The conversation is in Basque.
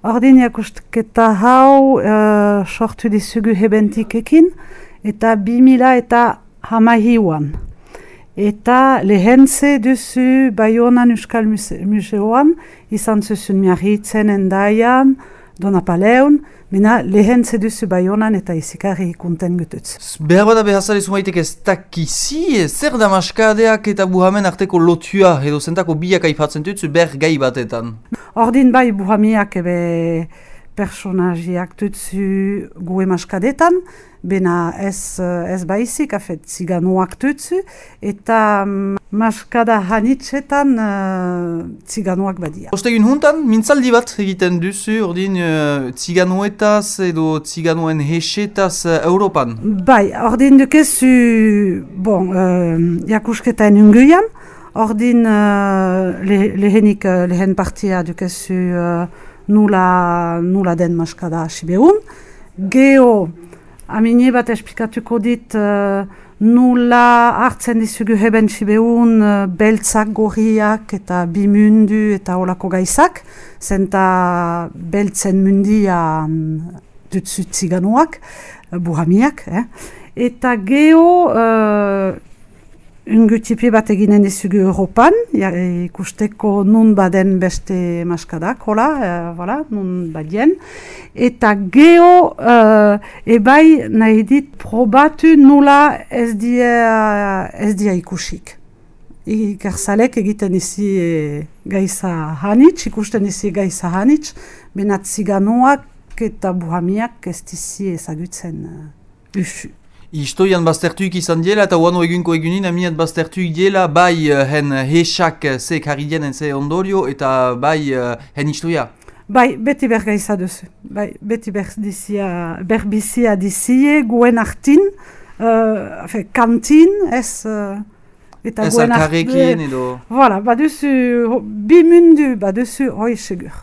Ordin jakustketa hau uh, sortu dizugu hebentikekin eta 2000 eta hamahiuan. Eta lehentze duzu Bayonan Euskal Museoan, izan zuzun miarritzen endaian, donapaleun, Mena lehen zeduzu baionan eta izikarri ikunten gututz. Behar bada behazale zumaitek ez takizi, zer da maskadeak eta buhamen arteko lotua edo zentako biak aipatzen dutzu ber gai batetan? Ordin bai buhamiak ebe personajiak dutzu gue maskadetan, bena ez, ez baizik, afet ziganoak dutzu, eta mm, maskada hanitzetan uh, ziganoak badia. Ostegin juntan, mintzaldi bat egiten duzu, ordin uh, ziganoetaz edo ziganoen hesetaz uh, Europan? Bai, ordin dukezu, bon, uh, jakusketaen unguian, ordin uh, lehenik uh, lehen partia dukezu uh, nula, nula den maskada sibeun. Geo, amine bat esplikatuko dit, uh, nula hartzen dizugu heben sibeun uh, beltzak gorriak eta bimundu eta olako gaizak, zenta beltzen mundia dutzu tziganoak, uh, buhamiak, eh? Eta geo, uh, Ungutipi bat eginen dizugu Europan, ikusteko nun baden beste maskadak, hola, uh, voilà, nun badien. Eta geho, uh, ebai nahi dit probatu nula ez dia, ez dia ikusik. Ikerzalek egiten izi e, gaiza hanitz, ikusten izi gaiza hanitz, benat ziganoak eta buhamiak ez dizi ezagutzen uh, usu. Istoian baztertuik izan diela eta uano egunko egunin aminat baztertuik diela bai uh, hen hesak ze karidien ze ondorio eta bai uh, hen istoia. Bai, beti bergaiza duzu. Bai, beti berbizia, berbizia dizie, guen artin, uh, fe, kantin, ez... Uh, eta ez alkarrekin edo... Voilà, baduzu, bimundu, baduzu, hoi segur.